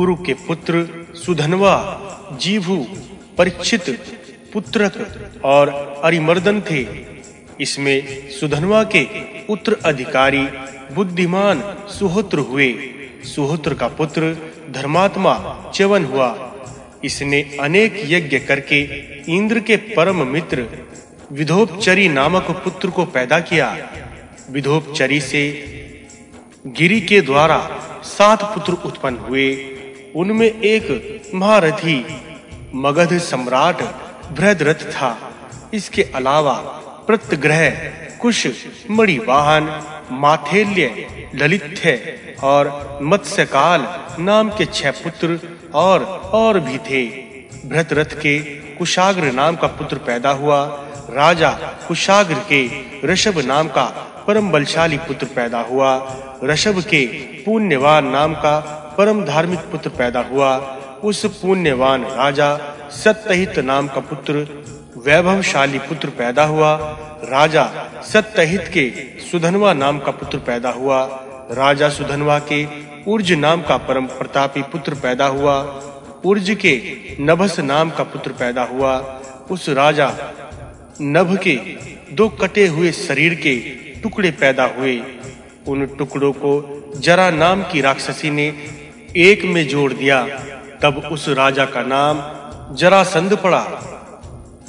कुरु के पुत्र सुधनवा जीभु परीक्षित, पुत्रक और अरिमर्दन थे। इसमें सुधनवा के उत्तराधिकारी बुद्धिमान सुहोत्र हुए। सुहोत्र का पुत्र धर्मात्मा च्यवन हुआ। इसने अनेक यज्ञ करके इंद्र के परम मित्र विधोपचरी नामक पुत्र को पैदा किया। विधोपचरी से गिरी के द्वारा सात पुत्र उत्पन्न हुए। उनमें एक महारथी, मगध सम्राट बृहद्रथ था। इसके अलावा प्रत्यग्रह, कुश, मणिवाहन, माथेल्य, ललित्य और मत्स्यकाल नाम के छह पुत्र और और भी थे। भृतरथ के कुशाग्र नाम का पुत्र पैदा हुआ। राजा कुशाग्र के ऋषभ नाम का परम बलशाली पुत्र पैदा हुआ। ऋषभ के पुण्यवान नाम का परम धार्मिक पुत्र पैदा हुआ, उस पुण्यवान राजा सत्यहित नाम का पुत्र, वैभवशाली पुत्र पैदा हुआ, राजा सत्यहित के सुधनवा नाम का पुत्र पैदा हुआ, राजा सुधनवा के उर्ज नाम का परम प्रतापी पुत्र पैदा हुआ, उर्ज के नभस नाम का पुत्र पैदा हुआ, उस राजा नभ के दो कटे हुए शरीर के टुकड़े पैदा हुए। उन टुकड़ों को जरा नाम की राक्षसी ने एक में जोड़ दिया, तब उस राजा का नाम जरासंध पड़ा।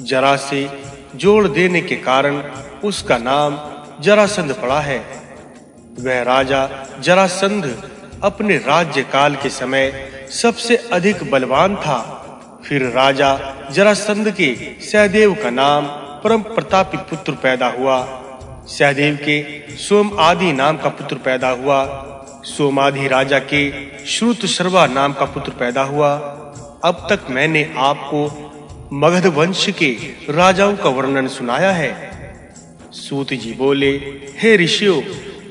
जरा से जोड़ देने के कारण उसका नाम जरासंध पड़ा है। वह राजा जरासंध अपने राज्य काल के समय सबसे अधिक बलवान था। फिर राजा जरासंध के सहदेव का नाम परम प्रतापी पुत्र पैदा हुआ। सहदेव के सोम आदि नाम का पुत्र पैदा हुआ। सोमाधि राजा के श्रुत शर्वा नाम का पुत्र पैदा हुआ। अब तक मैंने आपको मगध वंश के राजाओं का वर्णन सुनाया है। सूत जी बोले, हे ऋषियों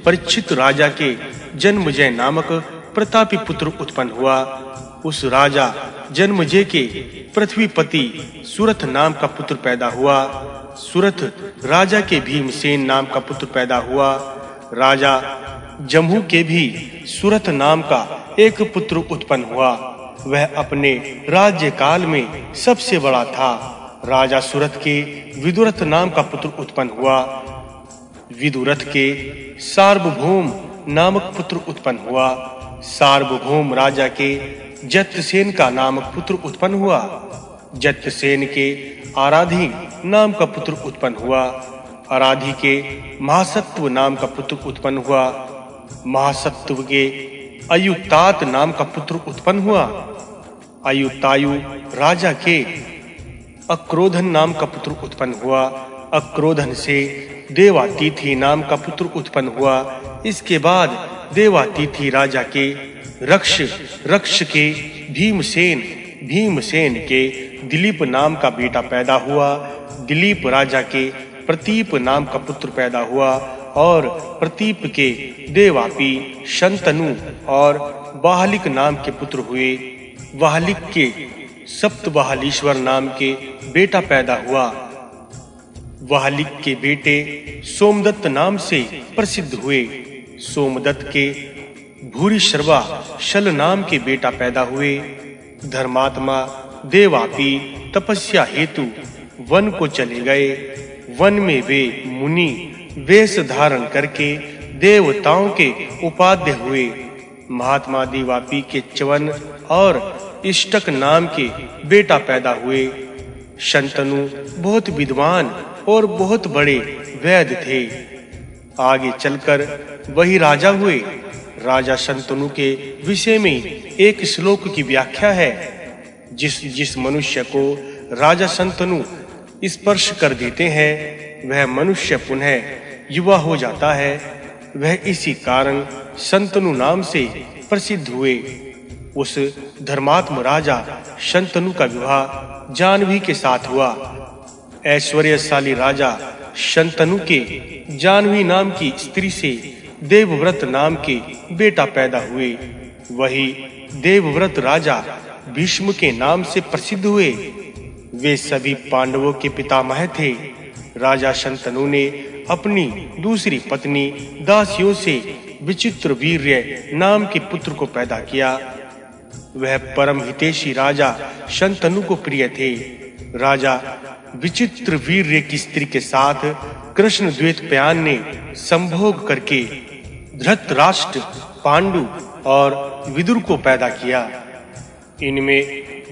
परीक्षित राजा के जन्मजय नामक प्रतापी पुत्र उत्पन्न हुआ। उस राजा जन्मजय के पृथ्वीपति सुरथ नाम का पुत्र पैदा हुआ। सुरथ राजा के भीमसेन नाम का पुत्र पैदा हुआ। राजा जम्मू के भी सुरथ नाम का एक पुत्र उत्पन्न हुआ। वह अपने राज्य काल में सबसे बड़ा था। राजा सुरथ के विदुरथ नाम का पुत्र उत्पन्न हुआ। विदुरथ के सार्वभौम नामक पुत्र उत्पन्न हुआ। सार्वभौम राजा के जत्सेन का नामक पुत्र उत्पन्न हुआ। जत्सेन के आराधी नाम का पुत्र उत्पन्न हुआ। आराधी के महासत्व नाम का पुत्र उत्पन्न हुआ। महासत्व के अयुतात नाम का पुत्र उत्पन्न हुआ। अयुतायु राजा के अक्रोधन नाम का पुत्र उत्पन्न हुआ। अक्रोधन से देवातिथि नाम का पुत्र उत्पन्न हुआ। इसके बाद देवातिथि राजा के रक्ष रक्ष के भीमसेन भीमसेन के दिलीप नाम का बेटा पैदा हुआ। दिलीप राजा के प्रतीप नाम का पुत्र पैदा हुआ। और प्रतीप के देवापी शंतनु और बाहलिक नाम के पुत्र हुए। वाहलिक के सप्तवाहलीश्वर नाम के बेटा पैदा हुआ। वाहलिक के बेटे सोमदत्त नाम से प्रसिद्ध हुए। सोमदत्त के भूरी शर्वा शल नाम के बेटा पैदा हुए। धर्मात्मा देवापी तपस्या हेतु वन को चले गए। वन में वे मुनि वेश धारण करके देवताओं के उपाध्य हुए। महात्मा दीवापी के चवन और इष्टक नाम के बेटा पैदा हुए। शंतनु बहुत विद्वान और बहुत बड़े वैद थे। आगे चलकर वही राजा हुए। राजा शंतनु के विषय में एक श्लोक की व्याख्या है। जिस जिस मनुष्य को राजा शंतनु स्पर्श कर देते हैं, वह मनुष्य पुनः युवा हो जाता है। वह इसी कारण संतनु नाम से प्रसिद्ध हुए। उस धर्मात्म राजा शंतनु का विवाह जानवी के साथ हुआ। ऐश्वर्यशाली राजा शंतनु के जानवी नाम की स्त्री से देवव्रत नाम के बेटा पैदा हुए। वही देवव्रत राजा भीष्म के नाम से प्रसिद्ध हुए। वे सभी पांडवों के पितामह थे। राजा शंतनु ने अपनी दूसरी पत्नी दासियों से विचित्र वीर्य नाम के पुत्र को पैदा किया। वह परम हितेशी राजा शंतनु को प्रिय थे। राजा विचित्र वीर्य की स्त्री के साथ कृष्ण द्वेत प्यान ने संभोग करके धृतराष्ट्र, पांडु और विदुर को पैदा किया। इनमें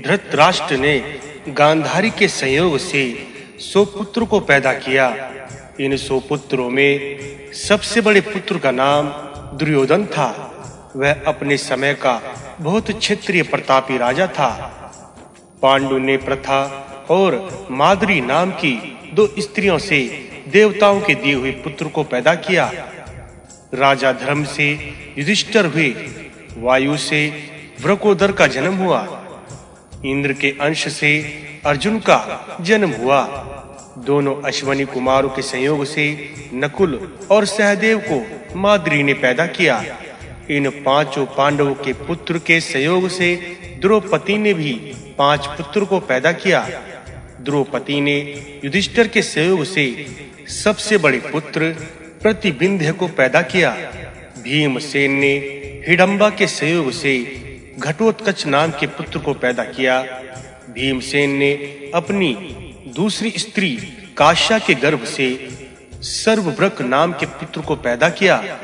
धृतराष्ट्र ने गांधारी के संयोग से सौ पुत्र को पैदा किया। इन सौ पुत्रों में सबसे बड़े पुत्र का नाम दुर्योधन था। वह अपने समय का बहुत क्षेत्रीय प्रतापी राजा था। पांडु ने प्रथा और मादरी नाम की दो स्त्रियों से देवताओं के दिए हुए पुत्र को पैदा किया। राजा धर्म से युधिष्ठिर हुए। वायु से वृकोदर का जन्म हुआ। इंद्र के अंश से अर्जुन का जन्म हुआ। दोनों अश्वनी कुमारों के संयोग से नकुल और सहदेव को माद्री ने पैदा किया। इन पाँचों पांडवों के पुत्र के सहयोग से द्रौपदी ने भी पाँच पुत्र को पैदा किया। द्रौपदी ने युधिष्ठिर के सहयोग से सबसे बड़े पुत्र प्रतिबिंध्य को पैदा किया। भीमसेन ने हिडंबा के सहयोग से घटोत्कच नाम के पुत्र को पैदा किया। भीमसेन ने अपनी दूसरी स्त्री काश्या के गर्भ से सर्वव्रक नाम के पुत्र को पैदा किया।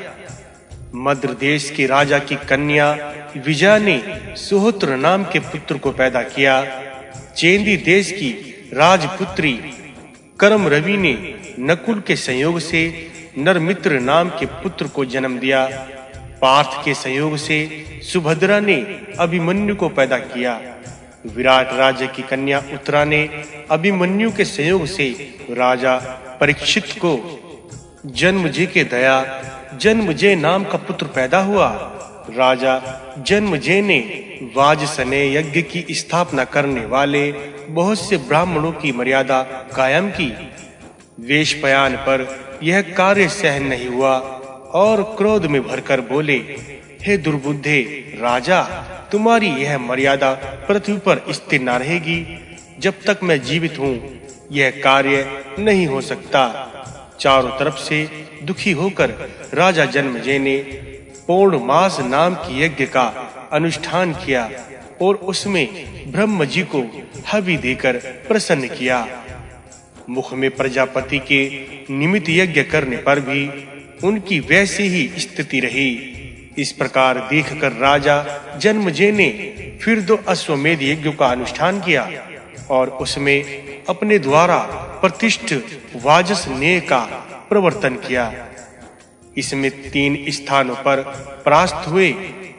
मद्र देश के राजा की कन्या विजया ने सुहोत्र नाम के पुत्र को पैदा किया। चेंदी देश की राजपुत्री करम रवि ने नकुल के संयोग से नरमित्र नाम के पुत्र को जन्म दिया। पार्थ के संयोग से सुभद्रा ने अभिमन्यु को पैदा किया। विराट राज्य की कन्या उत्तरा ने अभिमन्यु के संयोग से राजा परीक्षित को जन्मजे के दया, जन्मजे नाम का पुत्र पैदा हुआ। राजा जन्मजे ने वाजसने यज्ञ की स्थापना करने वाले बहुत से ब्राह्मणों की मर्यादा कायम की। वेशपयान पर यह कार्य सहन नहीं हुआ। और क्रोध में भरकर बोले, हे दुर्बुद्धे, राजा, तुम्हारी यह मर्यादा पृथ्वी पर स्थिर न रहेगी। जब तक मैं जीवित हूँ, यह कार्य नहीं हो सकता। चारों तरफ़ से दुखी होकर राजा जन्मजय ने पूर्ण मास नाम की यज्ञ का अनुष्ठान किया और उसमें ब्रह्म जी को हवि देकर प्रसन्न किया। मुख में प्रजापति के निमित्त यज्ञ करने पर भी उनकी वैसी ही स्थिति रही। इस प्रकार देखकर राजा जन्मजय ने फिर दो अश्वमेध यज्ञ का अनुष्ठान किया और उसमें अपने द्वारा प्रतिष्ठ वाजस ने का प्रवर्तन किया। इसमें तीन स्थानों पर परास्त हुए,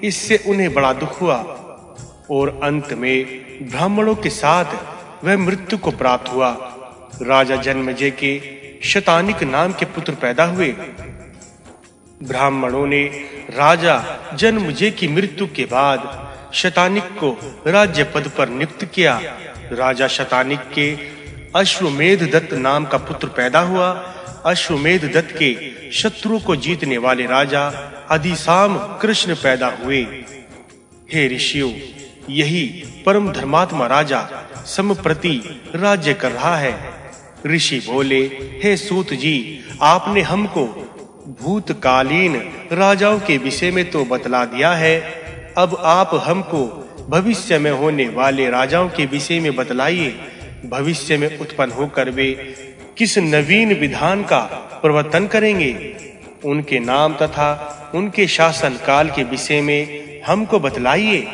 इससे उन्हें बड़ा दुख हुआ और अंत में ब्राह्मणों के साथ वह मृत्यु को प्राप्त हुआ। राजा जन्मजय के शतानिक नाम के पुत्र पैदा हुए। ब्राह्मणों ने राजा जन्मजय की मृत्यु के बाद शतानिक को राज्य पद पर नियुक्त किया। राजा शतानिक के अश्वमेध दत्त नाम का पुत्र पैदा हुआ। अश्वमेध दत्त के शत्रुओं को जीतने वाले राजा अधिसाम कृष्ण पैदा हुए। हे ऋषियों, यही परम धर्मात्मा राजा समप्रति राज्य कर रहा है। ऋषि बोले, हे सूत जी, आपने हमको भूतकालीन राजाओं के विषय में तो बतला दिया है, अब आप हमको भविष्य में होने वाले राजाओं के विषय में बतलाइए। भविष्य में उत्पन्न होकर वे किस नवीन विधान का प्रवर्तन करेंगे? उनके नाम तथा उनके शासन काल के विषय में हमको बतलाइए।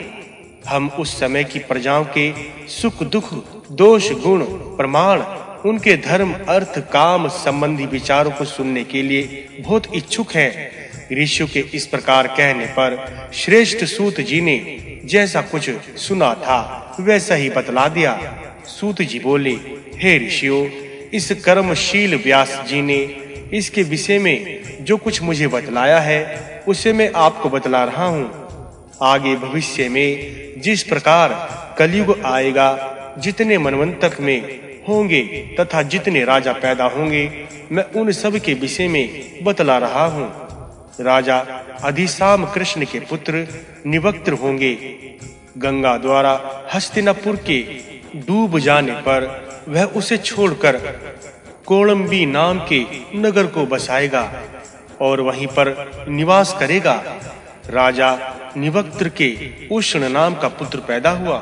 हम उस समय की प्रजाओं के सुख दुख, दोष, गुण, प्रमाण उनके धर्म, अर्थ, काम संबंधी विचारों को सुनने के लिए बहुत इच्छुक हैं। ऋषियों के इस प्रकार कहने पर श्रेष्ठ सूत जी ने जैसा कुछ सुना था, वैसा ही बतला दिया। सूत जी बोले, हे ऋषियों, इस कर्मशील व्यास जी ने इसके विषय में जो कुछ मुझे बतलाया है, उसे मैं आपको बतला रहा हूँ। आगे भविष्य में जिस प्रकार कलयुग आएगा, जितने मनवंतक में होंगे तथा जितने राजा पैदा होंगे, मैं उन सब के विषय में बतला रहा हूँ। राजा अधिसाम कृष्ण के पुत्र निवक्त्र होंगे। गंगा द्वारा हस्तिनापुर के डूब जाने पर वह उसे छोड़कर कोलंबी नाम के नगर को बसाएगा और वहीं पर निवास करेगा। राजा निवक्त्र के उष्ण नाम का पुत्र पैदा हुआ।